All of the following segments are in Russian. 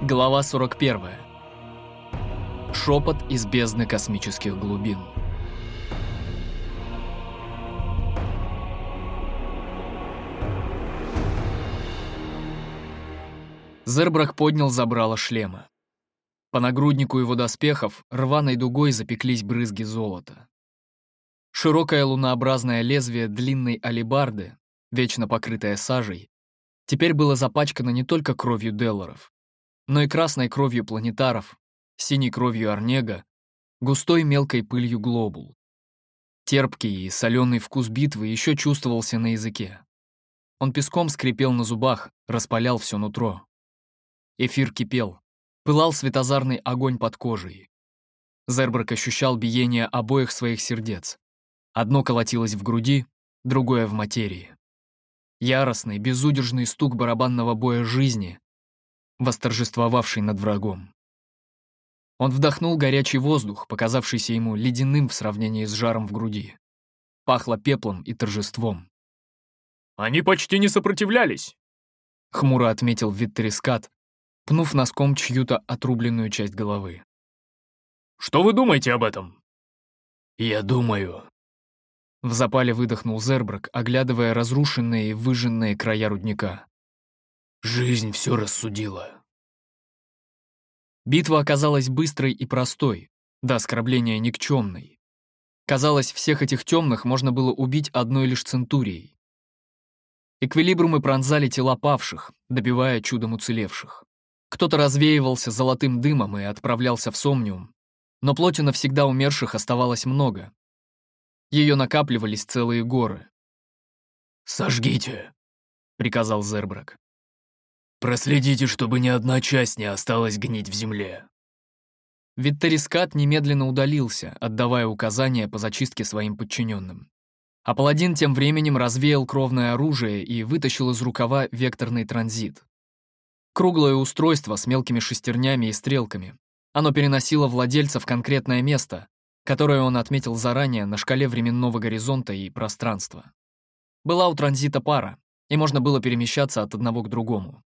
Глава 41. Шепот из бездны космических глубин. Зербрах поднял забрало шлема. По нагруднику его доспехов рваной дугой запеклись брызги золота. Широкое лунообразное лезвие длинной алебарды, вечно покрытое сажей, теперь было запачкано не только кровью Делларов, но и красной кровью планетаров, синей кровью Орнега, густой мелкой пылью глобул. Терпкий и соленый вкус битвы еще чувствовался на языке. Он песком скрипел на зубах, распалял все нутро. Эфир кипел, пылал светозарный огонь под кожей. Зербрак ощущал биение обоих своих сердец. Одно колотилось в груди, другое в материи. Яростный, безудержный стук барабанного боя жизни, восторжествовавший над врагом. Он вдохнул горячий воздух, показавшийся ему ледяным в сравнении с жаром в груди. Пахло пеплом и торжеством. «Они почти не сопротивлялись», — хмуро отметил Виттерискат, пнув носком чью-то отрубленную часть головы. «Что вы думаете об этом?» «Я думаю...» В запале выдохнул Зербрак, оглядывая разрушенные и выжженные края рудника. «Жизнь все рассудила». Битва оказалась быстрой и простой, до оскорбления никчемной. Казалось, всех этих темных можно было убить одной лишь центурией. Эквилибрумы пронзали тела павших, добивая чудом уцелевших. Кто-то развеивался золотым дымом и отправлялся в Сомниум, но плоти навсегда умерших оставалось много. Ее накапливались целые горы. «Сожгите», — приказал Зербрак. Проследите, чтобы ни одна часть не осталась гнить в земле. Виттерискат немедленно удалился, отдавая указания по зачистке своим подчиненным. А паладин тем временем развеял кровное оружие и вытащил из рукава векторный транзит. Круглое устройство с мелкими шестернями и стрелками. Оно переносило владельца в конкретное место, которое он отметил заранее на шкале временного горизонта и пространства. Была у транзита пара, и можно было перемещаться от одного к другому.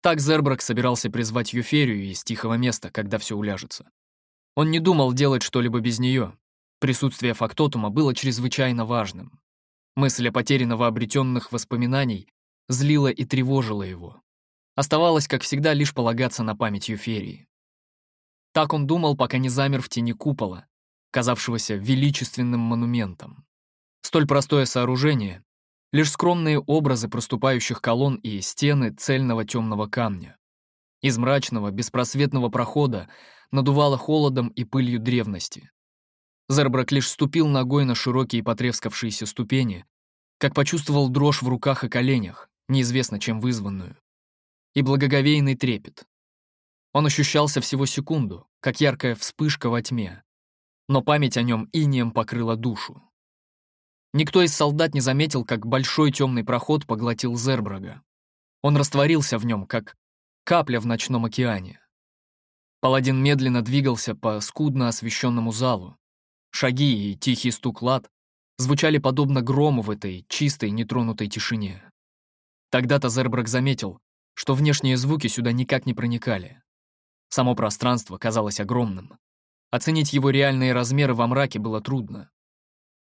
Так Зербрак собирался призвать Юферию из тихого места, когда все уляжется. Он не думал делать что-либо без нее. Присутствие фактотума было чрезвычайно важным. Мысль о потере новообретенных воспоминаний злила и тревожила его. Оставалось, как всегда, лишь полагаться на память Юферии. Так он думал, пока не замер в тени купола, казавшегося величественным монументом. Столь простое сооружение лишь скромные образы проступающих колонн и стены цельного темного камня. Из мрачного, беспросветного прохода надувало холодом и пылью древности. Зербрак лишь ступил ногой на широкие потрескавшиеся ступени, как почувствовал дрожь в руках и коленях, неизвестно чем вызванную, и благоговейный трепет. Он ощущался всего секунду, как яркая вспышка во тьме, но память о нем инием покрыла душу. Никто из солдат не заметил, как большой темный проход поглотил Зербрага. Он растворился в нем, как капля в ночном океане. Паладин медленно двигался по скудно освещенному залу. Шаги и тихий стук лад звучали подобно грому в этой чистой, нетронутой тишине. Тогда-то Зербрак заметил, что внешние звуки сюда никак не проникали. Само пространство казалось огромным. Оценить его реальные размеры во мраке было трудно.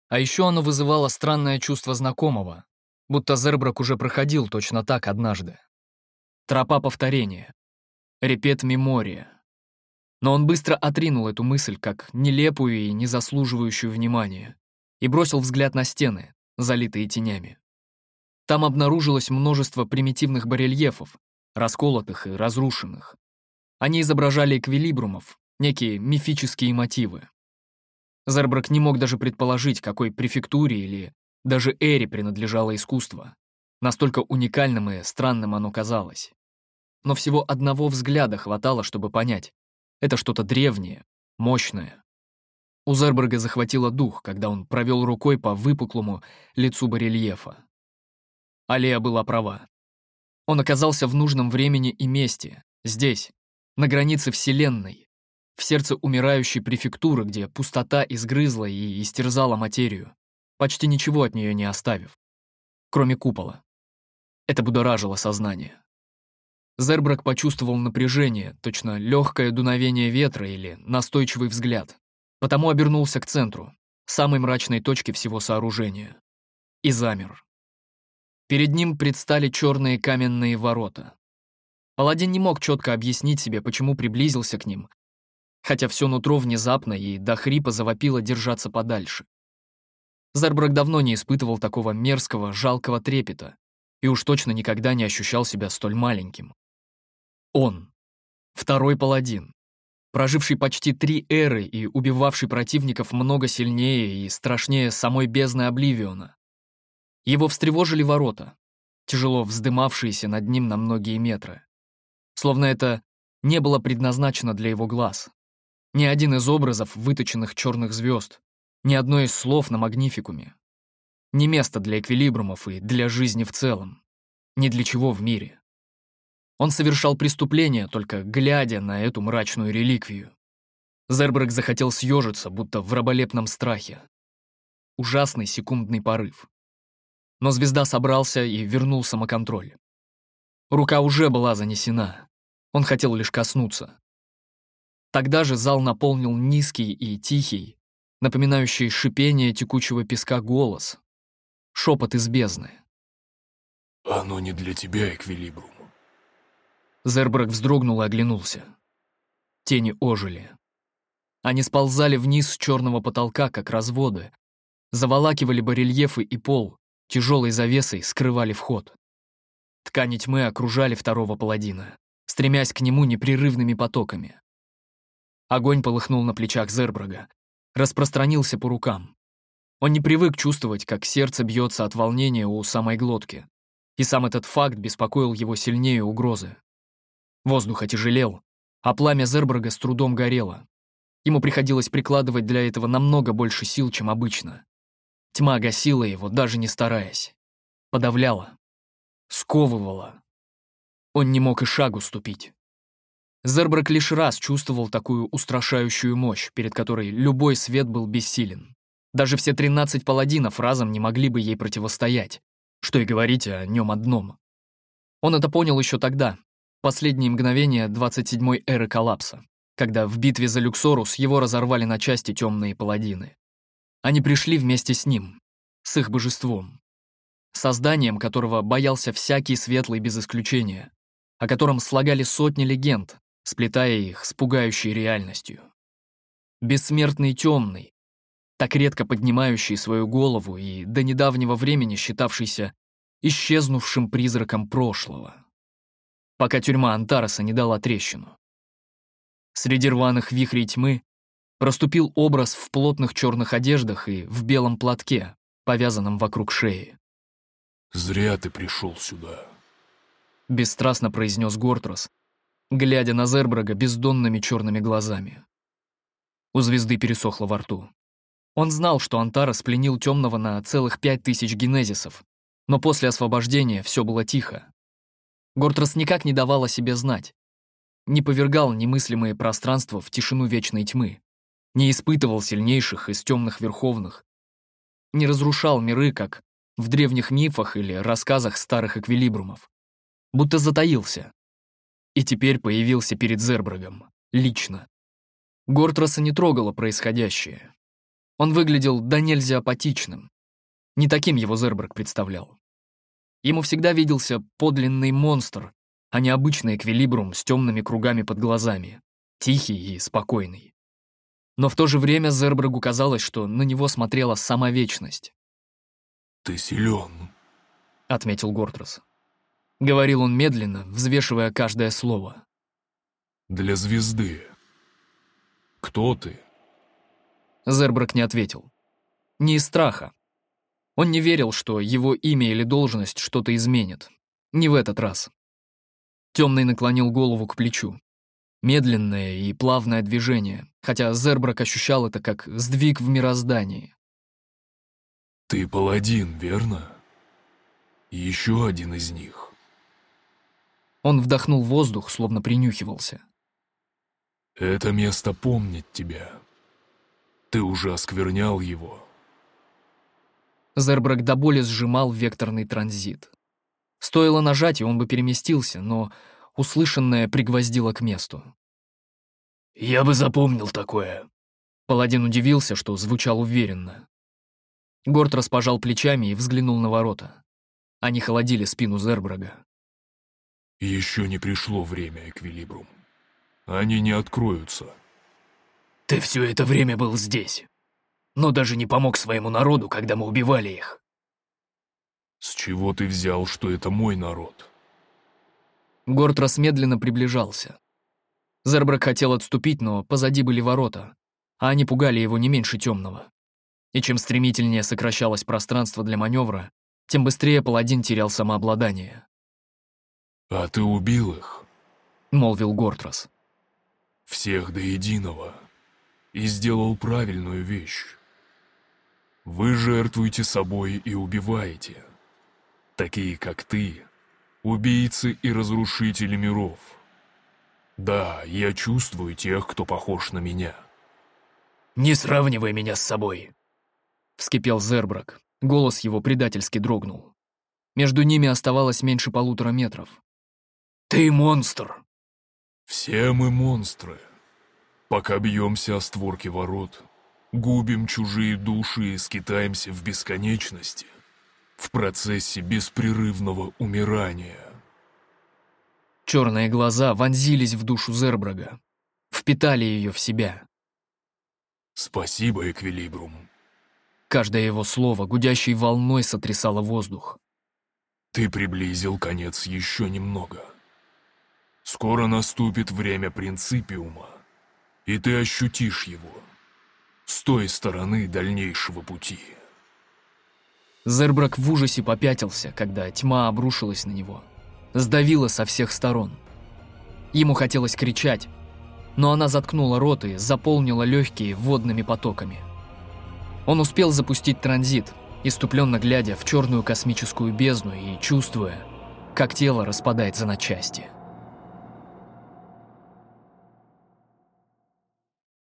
А еще оно вызывало странное чувство знакомого, будто Зербрак уже проходил точно так однажды. Тропа повторения. Репет мемория. Но он быстро отринул эту мысль как нелепую и не заслуживающую внимания и бросил взгляд на стены, залитые тенями. Там обнаружилось множество примитивных барельефов, расколотых и разрушенных. Они изображали эквилибрумов, некие мифические мотивы. Зербрак не мог даже предположить, какой префектуре или даже эре принадлежало искусство. Настолько уникальным и странным оно казалось. Но всего одного взгляда хватало, чтобы понять. Это что-то древнее, мощное. У Зерберга захватило дух, когда он провел рукой по выпуклому лицу барельефа. Алия была права. Он оказался в нужном времени и месте, здесь, на границе Вселенной, в сердце умирающей префектуры, где пустота изгрызла и истерзала материю, почти ничего от нее не оставив, кроме купола. Это будоражило сознание. Зербрак почувствовал напряжение, точно легкое дуновение ветра или настойчивый взгляд, потому обернулся к центру, самой мрачной точке всего сооружения, и замер. Перед ним предстали черные каменные ворота. Паладин не мог четко объяснить себе, почему приблизился к ним, хотя все нутро внезапно и до хрипа завопило держаться подальше. Зарбрак давно не испытывал такого мерзкого, жалкого трепета и уж точно никогда не ощущал себя столь маленьким. Он, второй паладин, проживший почти три эры и убивавший противников много сильнее и страшнее самой бездны Обливиона. Его встревожили ворота, тяжело вздымавшиеся над ним на многие метры. Словно это не было предназначено для его глаз. Ни один из образов выточенных черных звезд, ни одно из слов на магнификуме. Не место для эквилибрумов и для жизни в целом. Ни для чего в мире. Он совершал преступление, только глядя на эту мрачную реликвию. Зербрек захотел съежиться, будто в раболепном страхе. Ужасный секундный порыв. Но звезда собрался и вернул самоконтроль. Рука уже была занесена. Он хотел лишь коснуться. Тогда же зал наполнил низкий и тихий, напоминающий шипение текучего песка голос. Шепот из бездны. «Оно не для тебя, Эквилибрум. Зербрак вздрогнул и оглянулся. Тени ожили. Они сползали вниз с черного потолка, как разводы, заволакивали барельефы и пол, тяжелой завесой скрывали вход. Ткани тьмы окружали второго паладина, стремясь к нему непрерывными потоками. Огонь полыхнул на плечах Зербрага, распространился по рукам. Он не привык чувствовать, как сердце бьется от волнения у самой глотки, и сам этот факт беспокоил его сильнее угрозы. Воздух отяжелел, а пламя Зерберга с трудом горело. Ему приходилось прикладывать для этого намного больше сил, чем обычно. Тьма гасила его, даже не стараясь. Подавляла. Сковывала. Он не мог и шагу ступить. Зербрак лишь раз чувствовал такую устрашающую мощь, перед которой любой свет был бессилен. Даже все 13 паладинов разом не могли бы ей противостоять. Что и говорить о нем одном. Он это понял еще тогда, Последние мгновения 27-й эры коллапса, когда в битве за Люксорус его разорвали на части темные паладины. Они пришли вместе с ним, с их божеством, созданием которого боялся всякий светлый без исключения, о котором слагали сотни легенд, сплетая их с пугающей реальностью. Бессмертный темный, так редко поднимающий свою голову и до недавнего времени считавшийся исчезнувшим призраком прошлого пока тюрьма Антараса не дала трещину. Среди рваных вихрей тьмы проступил образ в плотных черных одеждах и в белом платке, повязанном вокруг шеи. «Зря ты пришел сюда», — бесстрастно произнес Гортрос, глядя на Зербрага бездонными черными глазами. У звезды пересохло во рту. Он знал, что Антарас пленил темного на целых пять тысяч генезисов, но после освобождения все было тихо. Гортрас никак не давал о себе знать. Не повергал немыслимые пространства в тишину вечной тьмы. Не испытывал сильнейших из темных верховных. Не разрушал миры, как в древних мифах или рассказах старых эквилибрумов. Будто затаился. И теперь появился перед Зербрагом. Лично. Гортраса не трогало происходящее. Он выглядел до нельзя апатичным. Не таким его Зербраг представлял. Ему всегда виделся подлинный монстр, а не обычный эквилибрум с темными кругами под глазами, тихий и спокойный. Но в то же время Зербрагу казалось, что на него смотрела сама вечность. «Ты силен», — отметил Гортрос. Говорил он медленно, взвешивая каждое слово. «Для звезды. Кто ты?» Зербрак не ответил. Не из страха, он не верил, что его имя или должность что-то изменит. Не в этот раз. Темный наклонил голову к плечу. Медленное и плавное движение, хотя Зербрак ощущал это как сдвиг в мироздании. «Ты паладин, верно? Еще один из них». Он вдохнул воздух, словно принюхивался. «Это место помнит тебя. Ты уже осквернял его». Зербрак до боли сжимал векторный транзит. Стоило нажать, и он бы переместился, но услышанное пригвоздило к месту. «Я бы запомнил такое». Паладин удивился, что звучал уверенно. Горд распожал плечами и взглянул на ворота. Они холодили спину Зербрага. «Еще не пришло время, Эквилибрум. Они не откроются». «Ты все это время был здесь, но даже не помог своему народу, когда мы убивали их». «С чего ты взял, что это мой народ?» Гортрас медленно приближался. Зербрак хотел отступить, но позади были ворота, а они пугали его не меньше темного. И чем стремительнее сокращалось пространство для маневра, тем быстрее паладин терял самообладание. «А ты убил их?» — молвил Гортрас. «Всех до единого. И сделал правильную вещь. Вы жертвуете собой и убиваете. Такие, как ты, убийцы и разрушители миров. Да, я чувствую тех, кто похож на меня». «Не сравнивай меня с собой», — вскипел Зербрак. Голос его предательски дрогнул. Между ними оставалось меньше полутора метров. «Ты монстр!» «Все мы монстры. Пока бьемся о створки ворот, губим чужие души и скитаемся в бесконечности, в процессе беспрерывного умирания». Черные глаза вонзились в душу Зербрага, впитали ее в себя. «Спасибо, Эквилибрум», Каждое его слово гудящей волной сотрясало воздух. «Ты приблизил конец еще немного. Скоро наступит время принципиума, и ты ощутишь его с той стороны дальнейшего пути». Зербрак в ужасе попятился, когда тьма обрушилась на него, сдавила со всех сторон. Ему хотелось кричать, но она заткнула рот и заполнила легкие водными потоками. Он успел запустить транзит, иступленно глядя в черную космическую бездну и чувствуя, как тело распадается на части.